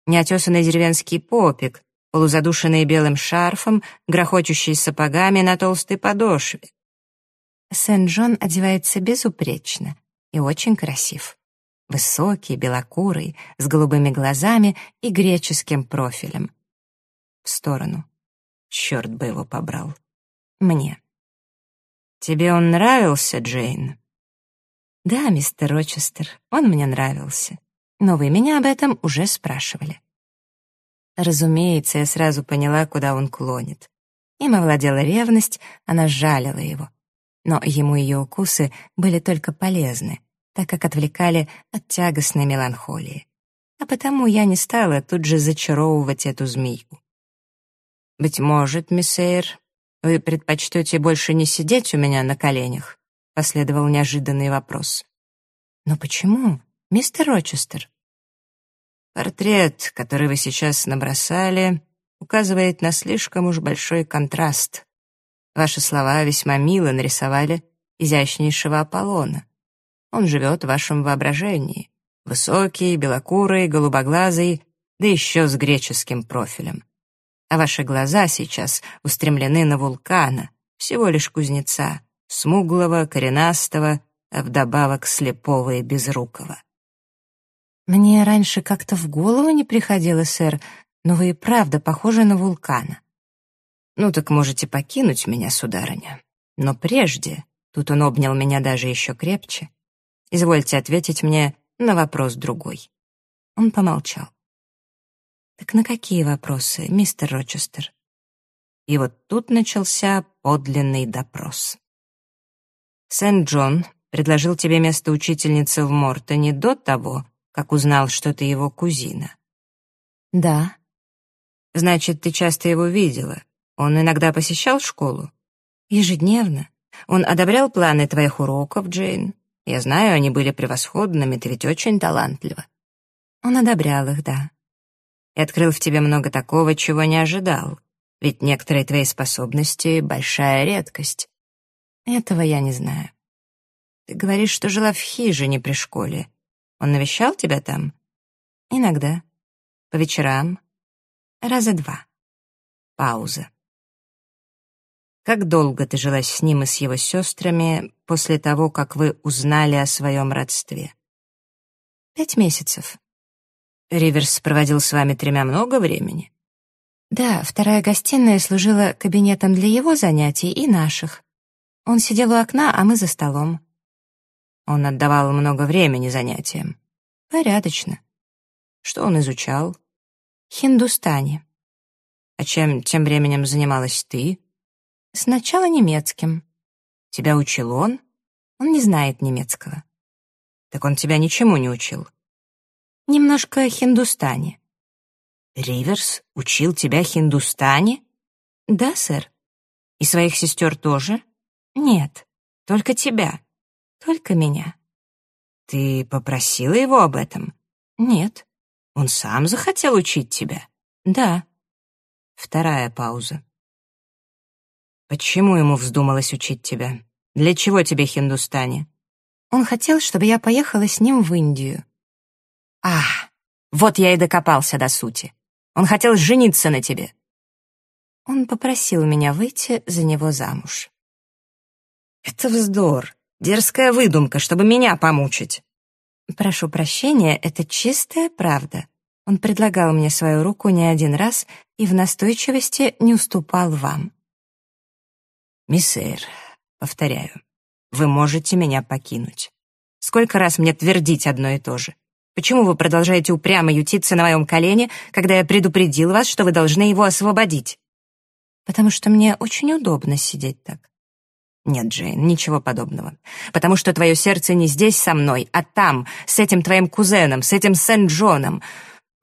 Неотесанный деревенский попик, полузадушенный белым шарфом, грохочущий сапогами на толстой подошве. Сен-Джон одевается безупречно и очень красив. Высокий, белокурый, с голубыми глазами и греческим профилем. В сторону. Черт бы его побрал. Мне. «Тебе он нравился, Джейн?» «Да, мистер Рочестер, он мне нравился. Но вы меня об этом уже спрашивали». Разумеется, я сразу поняла, куда он клонит. Им овладела ревность, она жалила его. Но ему ее укусы были только полезны, так как отвлекали от тягостной меланхолии. А потому я не стала тут же зачаровывать эту змейку. «Быть может, мисс Эйр, вы предпочтете больше не сидеть у меня на коленях?» — последовал неожиданный вопрос. «Но почему, мистер Рочестер?» «Портрет, который вы сейчас набросали, указывает на слишком уж большой контраст. Ваши слова весьма мило нарисовали изящнейшего Аполлона. Он живет в вашем воображении. Высокий, белокурый, голубоглазый, да еще с греческим профилем а ваши глаза сейчас устремлены на вулкана, всего лишь кузнеца, смуглого, коренастого, а вдобавок слепого и безрукого. Мне раньше как-то в голову не приходило, сэр, но вы и правда похожи на вулкана. Ну так можете покинуть меня, сударыня. Но прежде, тут он обнял меня даже еще крепче, извольте ответить мне на вопрос другой. Он помолчал. Так на какие вопросы, мистер Рочестер? И вот тут начался подлинный допрос. Сент-Джон предложил тебе место учительницы в Мортоне до того, как узнал, что ты его кузина. Да. Значит, ты часто его видела. Он иногда посещал школу? Ежедневно. Он одобрял планы твоих уроков, Джейн. Я знаю, они были превосходными, ты ведь очень талантлива. Он одобрял их, да и открыл в тебе много такого, чего не ожидал. Ведь некоторые твои способности — большая редкость. Этого я не знаю. Ты говоришь, что жила в хижине при школе. Он навещал тебя там? Иногда. По вечерам? Раза два. Пауза. Как долго ты жила с ним и с его сестрами после того, как вы узнали о своем родстве? Пять месяцев. Риверс проводил с вами тремя много времени? Да, вторая гостиная служила кабинетом для его занятий и наших. Он сидел у окна, а мы за столом. Он отдавал много времени занятиям. Порядочно. Что он изучал? Хиндустане. А чем тем временем занималась ты? Сначала немецким. Тебя учил он? Он не знает немецкого. Так он тебя ничему не учил? Немножко хиндустане. Риверс учил тебя хиндустане? Да, сэр. И своих сестер тоже? Нет. Только тебя? Только меня. Ты попросила его об этом? Нет. Он сам захотел учить тебя? Да. Вторая пауза. Почему ему вздумалось учить тебя? Для чего тебе хиндустане? Он хотел, чтобы я поехала с ним в Индию. А, вот я и докопался до сути. Он хотел жениться на тебе. Он попросил меня выйти за него замуж. Это вздор, дерзкая выдумка, чтобы меня помучить. Прошу прощения, это чистая правда. Он предлагал мне свою руку не один раз и в настойчивости не уступал вам. Мисс Эйр, повторяю, вы можете меня покинуть. Сколько раз мне твердить одно и то же? Почему вы продолжаете упрямо ютиться на моем колене, когда я предупредил вас, что вы должны его освободить? Потому что мне очень удобно сидеть так. Нет, Джейн, ничего подобного. Потому что твое сердце не здесь со мной, а там, с этим твоим кузеном, с этим Сент-Джоном.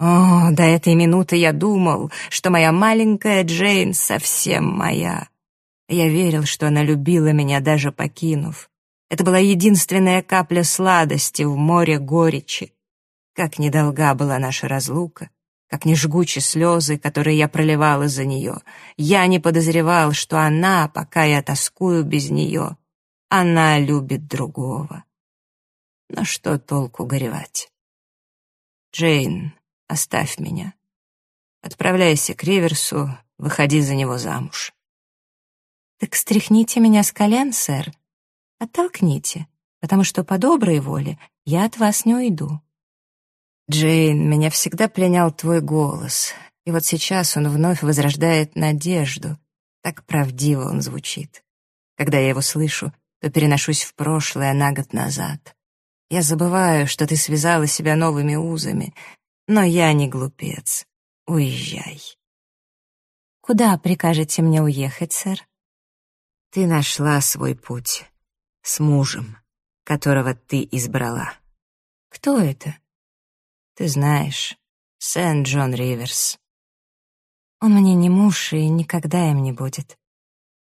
О, до этой минуты я думал, что моя маленькая Джейн совсем моя. Я верил, что она любила меня, даже покинув. Это была единственная капля сладости в море горечи. Как недолга была наша разлука, как не жгучи слезы, которые я проливала за нее. Я не подозревал, что она, пока я тоскую без нее, она любит другого. Но что толку горевать? Джейн, оставь меня. Отправляйся к Риверсу, выходи за него замуж. Так стряхните меня с колен, сэр. Оттолкните, потому что по доброй воле я от вас не уйду. Джейн, меня всегда пленял твой голос, и вот сейчас он вновь возрождает надежду. Так правдиво он звучит. Когда я его слышу, то переношусь в прошлое на год назад. Я забываю, что ты связала себя новыми узами, но я не глупец. Уезжай. Куда прикажете мне уехать, сэр? Ты нашла свой путь с мужем, которого ты избрала. Кто это? Ты знаешь, Сент-Джон Риверс. Он мне не муж и никогда им не будет.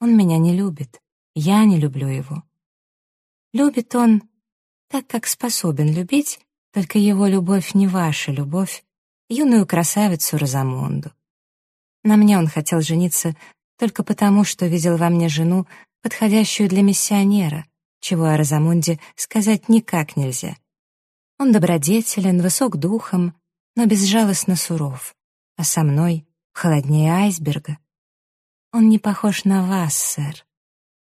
Он меня не любит, я не люблю его. Любит он так, как способен любить, только его любовь не ваша любовь, юную красавицу Розамонду. На мне он хотел жениться только потому, что видел во мне жену, подходящую для миссионера, чего о Розамунде сказать никак нельзя. Он добродетелен, высок духом, но безжалостно суров, а со мной холоднее айсберга. Он не похож на вас, сэр.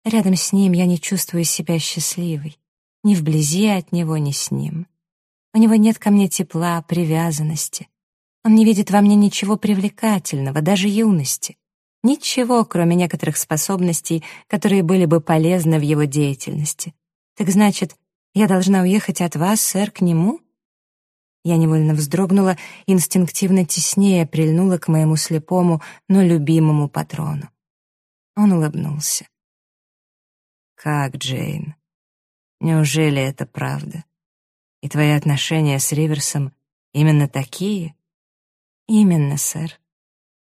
Рядом с ним я не чувствую себя счастливой, ни вблизи от него, ни с ним. У него нет ко мне тепла, привязанности. Он не видит во мне ничего привлекательного, даже юности. Ничего, кроме некоторых способностей, которые были бы полезны в его деятельности. Так значит, я должна уехать от вас, сэр, к нему? Я невольно вздрогнула, инстинктивно теснее прильнула к моему слепому, но любимому патрону. Он улыбнулся. «Как, Джейн? Неужели это правда? И твои отношения с Риверсом именно такие?» «Именно, сэр.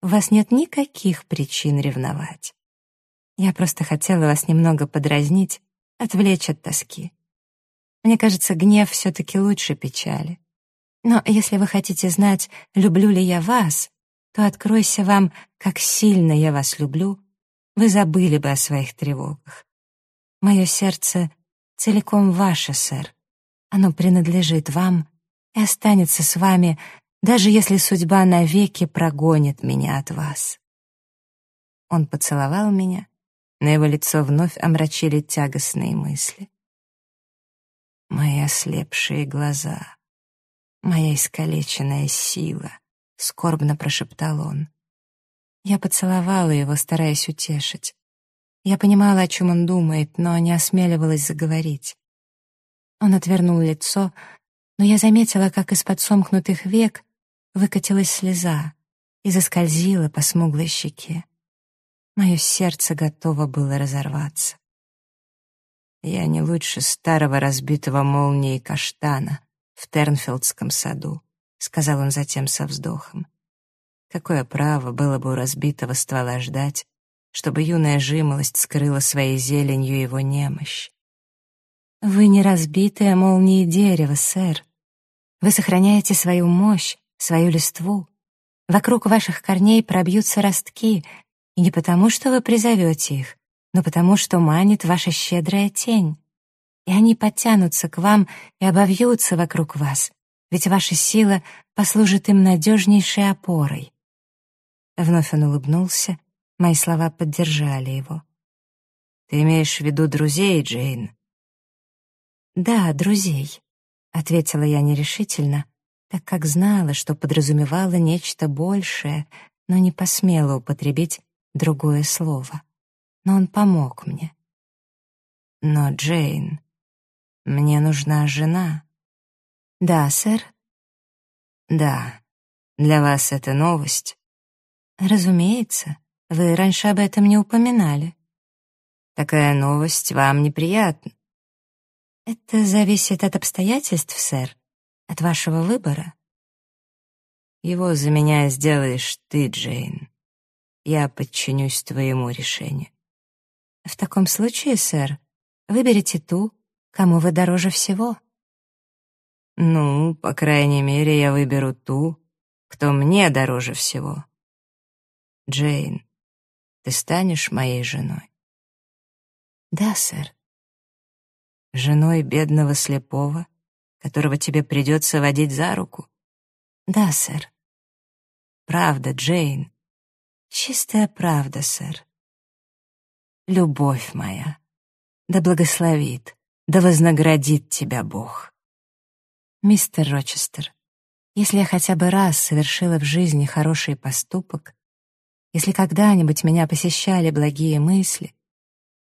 У вас нет никаких причин ревновать. Я просто хотела вас немного подразнить, отвлечь от тоски. Мне кажется, гнев все-таки лучше печали. Но если вы хотите знать, люблю ли я вас, то откройся вам, как сильно я вас люблю, вы забыли бы о своих тревогах. Мое сердце целиком ваше, сэр. Оно принадлежит вам и останется с вами, даже если судьба навеки прогонит меня от вас. Он поцеловал меня, на его лицо вновь омрачили тягостные мысли. Мои ослепшие глаза моя искалеченная сила», — скорбно прошептал он. Я поцеловала его, стараясь утешить. Я понимала, о чем он думает, но не осмеливалась заговорить. Он отвернул лицо, но я заметила, как из-под сомкнутых век выкатилась слеза и заскользила по смуглой щеке. Мое сердце готово было разорваться. Я не лучше старого разбитого молнией каштана, в Тернфилдском саду», — сказал он затем со вздохом. Какое право было бы у разбитого ствола ждать, чтобы юная жимолость скрыла своей зеленью его немощь? «Вы не разбитое молнией дерево, сэр. Вы сохраняете свою мощь, свою листву. Вокруг ваших корней пробьются ростки, и не потому, что вы призовете их, но потому, что манит ваша щедрая тень и они подтянутся к вам и обовьются вокруг вас, ведь ваша сила послужит им надежнейшей опорой. Вновь он улыбнулся, мои слова поддержали его. «Ты имеешь в виду друзей, Джейн?» «Да, друзей», — ответила я нерешительно, так как знала, что подразумевала нечто большее, но не посмела употребить другое слово. Но он помог мне. «Но, Джейн, мне нужна жена. Да, сэр. Да. Для вас это новость. Разумеется. Вы раньше об этом не упоминали. Такая новость вам неприятна. Это зависит от обстоятельств, сэр, от вашего выбора. Его за меня сделаешь ты, Джейн. Я подчинюсь твоему решению. В таком случае, сэр, выберите ту, Кому вы дороже всего? Ну, по крайней мере, я выберу ту, кто мне дороже всего. Джейн, ты станешь моей женой? Да, сэр. Женой бедного слепого, которого тебе придется водить за руку? Да, сэр. Правда, Джейн. Чистая правда, сэр. Любовь моя, да благословит, да вознаградит тебя Бог. Мистер Рочестер, если я хотя бы раз совершила в жизни хороший поступок, если когда-нибудь меня посещали благие мысли,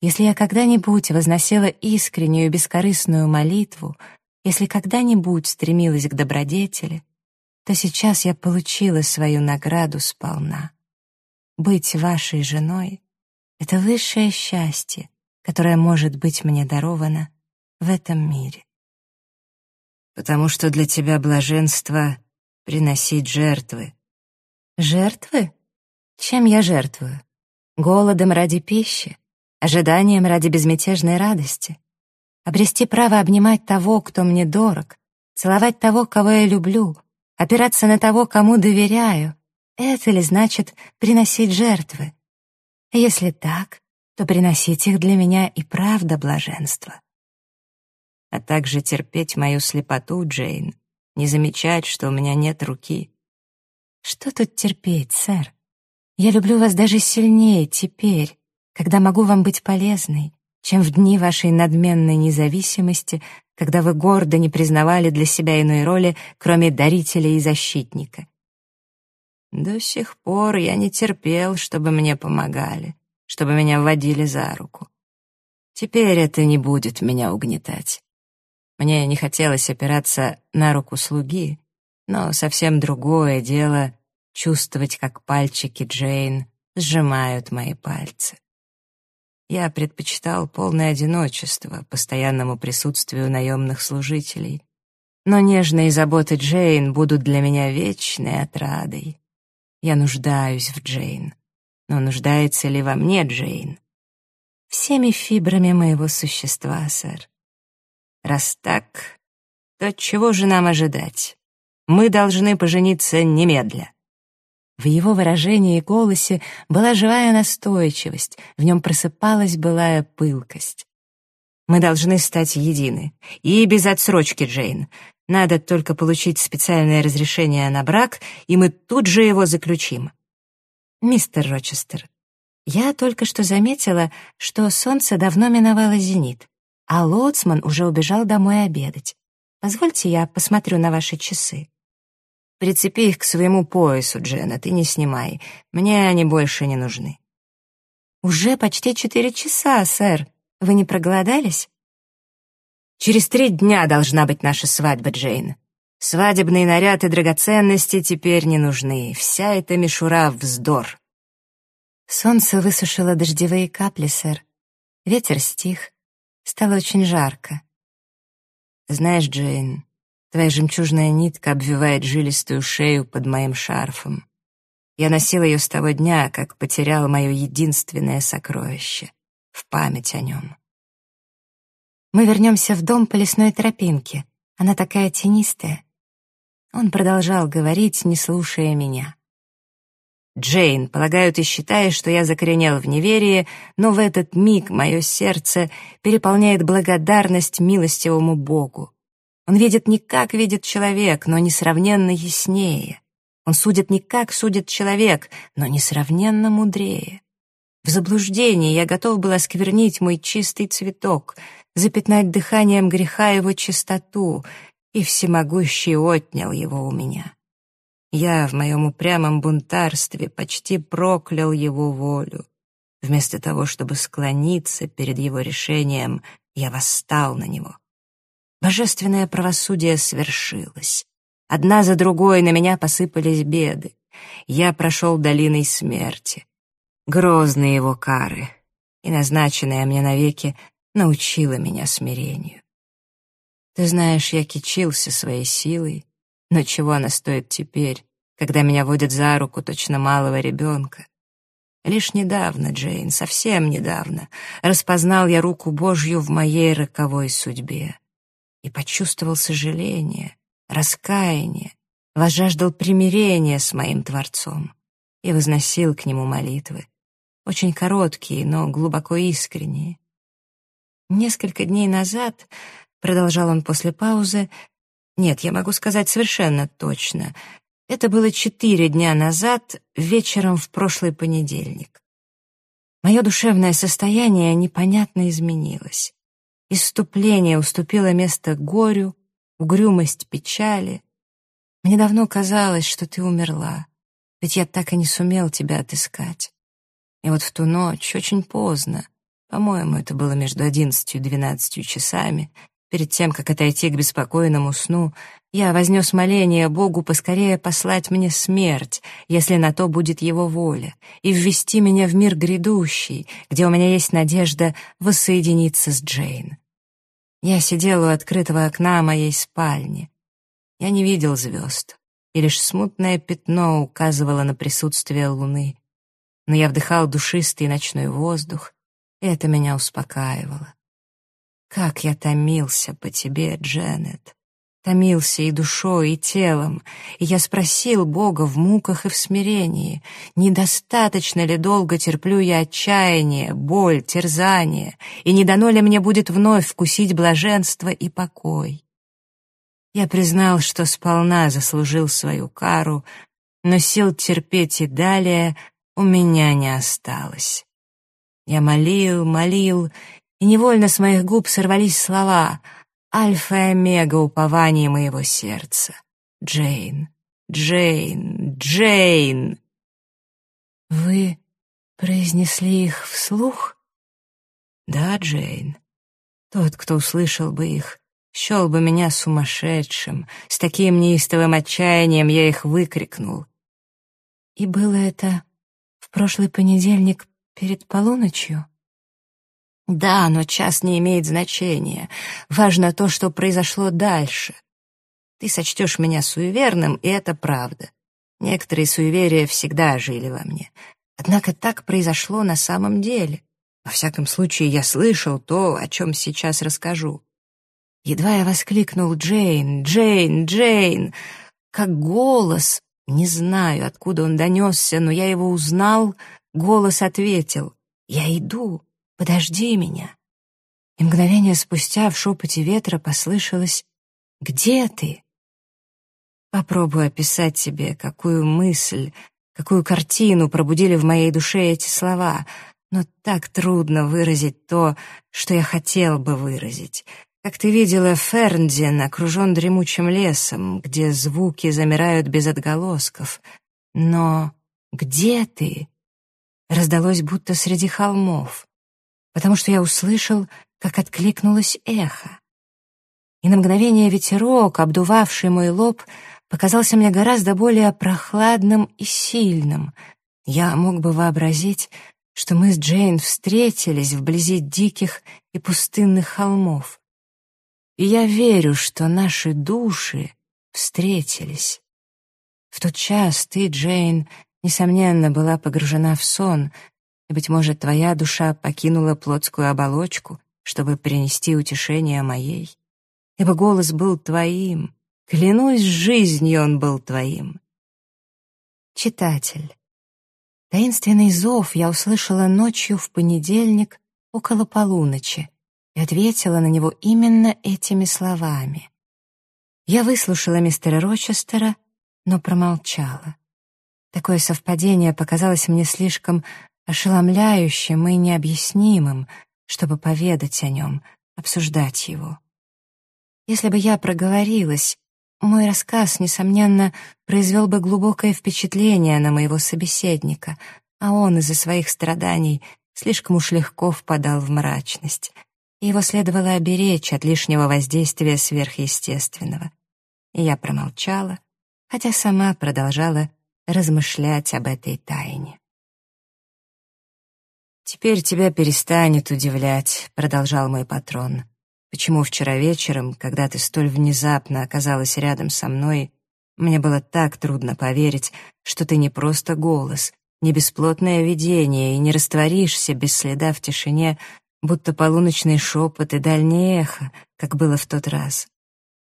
если я когда-нибудь возносила искреннюю бескорыстную молитву, если когда-нибудь стремилась к добродетели, то сейчас я получила свою награду сполна. Быть вашей женой — это высшее счастье, которое может быть мне даровано в этом мире. Потому что для тебя блаженство — приносить жертвы. Жертвы? Чем я жертвую? Голодом ради пищи? Ожиданием ради безмятежной радости? Обрести право обнимать того, кто мне дорог, целовать того, кого я люблю, опираться на того, кому доверяю. Это ли значит приносить жертвы? Если так, то приносить их для меня и правда блаженство. А также терпеть мою слепоту, Джейн, не замечать, что у меня нет руки. Что тут терпеть, сэр? Я люблю вас даже сильнее теперь, когда могу вам быть полезной, чем в дни вашей надменной независимости, когда вы гордо не признавали для себя иной роли, кроме дарителя и защитника. До сих пор я не терпел, чтобы мне помогали, чтобы меня вводили за руку. Теперь это не будет меня угнетать. Мне не хотелось опираться на руку слуги, но совсем другое дело чувствовать, как пальчики Джейн сжимают мои пальцы. Я предпочитал полное одиночество, постоянному присутствию наемных служителей. Но нежные заботы Джейн будут для меня вечной отрадой. Я нуждаюсь в Джейн. Но нуждается ли во мне Джейн? Всеми фибрами моего существа, сэр. Раз так, то чего же нам ожидать? Мы должны пожениться немедля. В его выражении и голосе была живая настойчивость, в нем просыпалась былая пылкость. «Мы должны стать едины. И без отсрочки, Джейн. Надо только получить специальное разрешение на брак, и мы тут же его заключим». «Мистер Рочестер, я только что заметила, что солнце давно миновало зенит, а лоцман уже убежал домой обедать. Позвольте я посмотрю на ваши часы». Прицепи их к своему поясу, Дженнет, и не снимай. Мне они больше не нужны». «Уже почти четыре часа, сэр. Вы не проголодались?» «Через три дня должна быть наша свадьба, Джейн. Свадебный наряд и драгоценности теперь не нужны. Вся эта мишура — вздор». Солнце высушило дождевые капли, сэр. Ветер стих. Стало очень жарко. «Знаешь, Джейн, Твоя жемчужная нитка обвивает жилистую шею под моим шарфом. Я носил ее с того дня, как потерял мое единственное сокровище, в память о нем. Мы вернемся в дом по лесной тропинке. Она такая тенистая. Он продолжал говорить, не слушая меня. «Джейн, полагаю, ты считаешь, что я закоренел в неверии, но в этот миг мое сердце переполняет благодарность милостивому Богу. Он видит не как видит человек, но несравненно яснее. Он судит не как судит человек, но несравненно мудрее. В заблуждении я готов был осквернить мой чистый цветок, запятнать дыханием греха его чистоту, и всемогущий отнял его у меня. Я в моем упрямом бунтарстве почти проклял его волю. Вместо того, чтобы склониться перед его решением, я восстал на него. Божественное правосудие свершилось. Одна за другой на меня посыпались беды. Я прошел долиной смерти. Грозные его кары, и назначенная мне навеки научила меня смирению. Ты знаешь, я кичился своей силой, но чего она стоит теперь, когда меня водят за руку точно малого ребенка? Лишь недавно, Джейн, совсем недавно, распознал я руку Божью в моей роковой судьбе и почувствовал сожаление, раскаяние, возжаждал примирения с моим Творцом и возносил к нему молитвы, очень короткие, но глубоко искренние. Несколько дней назад, продолжал он после паузы, нет, я могу сказать совершенно точно, Это было четыре дня назад, вечером в прошлый понедельник. Мое душевное состояние непонятно изменилось. Иступление уступило место горю, угрюмость печали. Мне давно казалось, что ты умерла, ведь я так и не сумел тебя отыскать. И вот в ту ночь, очень поздно, по-моему, это было между одиннадцатью и двенадцатью часами, перед тем, как отойти к беспокойному сну, я вознес моление Богу поскорее послать мне смерть, если на то будет Его воля, и ввести меня в мир грядущий, где у меня есть надежда воссоединиться с Джейн. Я сидел у открытого окна моей спальни. Я не видел звезд, и лишь смутное пятно указывало на присутствие луны. Но я вдыхал душистый ночной воздух, это меня успокаивало. Как я томился по тебе, Дженнет. Томился и душой, и телом, и я спросил Бога в муках и в смирении, недостаточно ли долго терплю я отчаяние, боль, терзание, и не дано ли мне будет вновь вкусить блаженство и покой. Я признал, что сполна заслужил свою кару, но сил терпеть и далее у меня не осталось. Я молил, молил, и невольно с моих губ сорвались слова — альфа и омега упования моего сердца. Джейн, Джейн, Джейн. Вы произнесли их вслух? Да, Джейн. Тот, кто услышал бы их, счел бы меня сумасшедшим. С таким неистовым отчаянием я их выкрикнул. И было это в прошлый понедельник перед полуночью? Да, но час не имеет значения. Важно то, что произошло дальше. Ты сочтешь меня суеверным, и это правда. Некоторые суеверия всегда жили во мне. Однако так произошло на самом деле. Во всяком случае, я слышал то, о чем сейчас расскажу. Едва я воскликнул «Джейн! Джейн! Джейн!» Как голос, не знаю, откуда он донесся, но я его узнал, голос ответил «Я иду!» Подожди меня!» И мгновение спустя в шепоте ветра послышалось «Где ты?» Попробую описать тебе, какую мысль, какую картину пробудили в моей душе эти слова, но так трудно выразить то, что я хотел бы выразить. Как ты видела, Фернден окружен дремучим лесом, где звуки замирают без отголосков. Но где ты? Раздалось будто среди холмов потому что я услышал, как откликнулось эхо. И на мгновение ветерок, обдувавший мой лоб, показался мне гораздо более прохладным и сильным. Я мог бы вообразить, что мы с Джейн встретились вблизи диких и пустынных холмов. И я верю, что наши души встретились. В тот час ты, Джейн, несомненно, была погружена в сон, и, быть может, твоя душа покинула плотскую оболочку, чтобы принести утешение моей. Ибо голос был твоим, клянусь жизнью он был твоим. Читатель. Таинственный зов я услышала ночью в понедельник около полуночи и ответила на него именно этими словами. Я выслушала мистера Рочестера, но промолчала. Такое совпадение показалось мне слишком ошеломляющим и необъяснимым, чтобы поведать о нем, обсуждать его. Если бы я проговорилась, мой рассказ, несомненно, произвел бы глубокое впечатление на моего собеседника, а он из-за своих страданий слишком уж легко впадал в мрачность. его следовало оберечь от лишнего воздействия сверхъестественного. И я промолчала, хотя сама продолжала размышлять об этой тайне. «Теперь тебя перестанет удивлять», — продолжал мой патрон. «Почему вчера вечером, когда ты столь внезапно оказалась рядом со мной, мне было так трудно поверить, что ты не просто голос, не бесплотное видение и не растворишься без следа в тишине, будто полуночный шепот и дальнее эхо, как было в тот раз.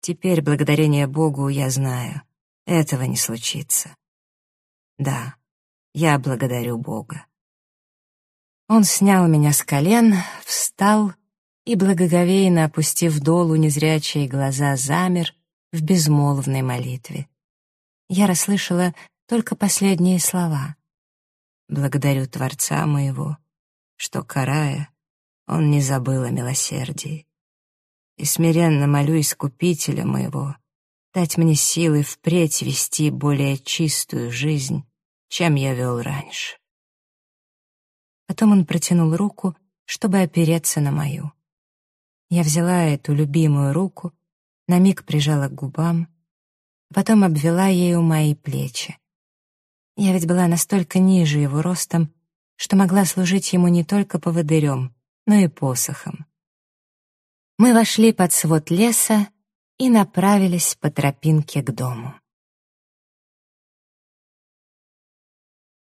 Теперь, благодарение Богу, я знаю, этого не случится. Да, я благодарю Бога. Он снял меня с колен, встал и, благоговейно опустив долу незрячие глаза, замер в безмолвной молитве. я расслышала только последние слова. «Благодарю Творца моего, что, карая, он не забыл о милосердии. И смиренно молю Искупителя моего дать мне силы впредь вести более чистую жизнь, чем я вел раньше». Потом он протянул руку, чтобы опереться на мою. Я взяла эту любимую руку, на миг прижала к губам, потом обвела ею мои плечи. Я ведь была настолько ниже его ростом, что могла служить ему не только поводырем, но и посохом. Мы вошли под свод леса и направились по тропинке к дому.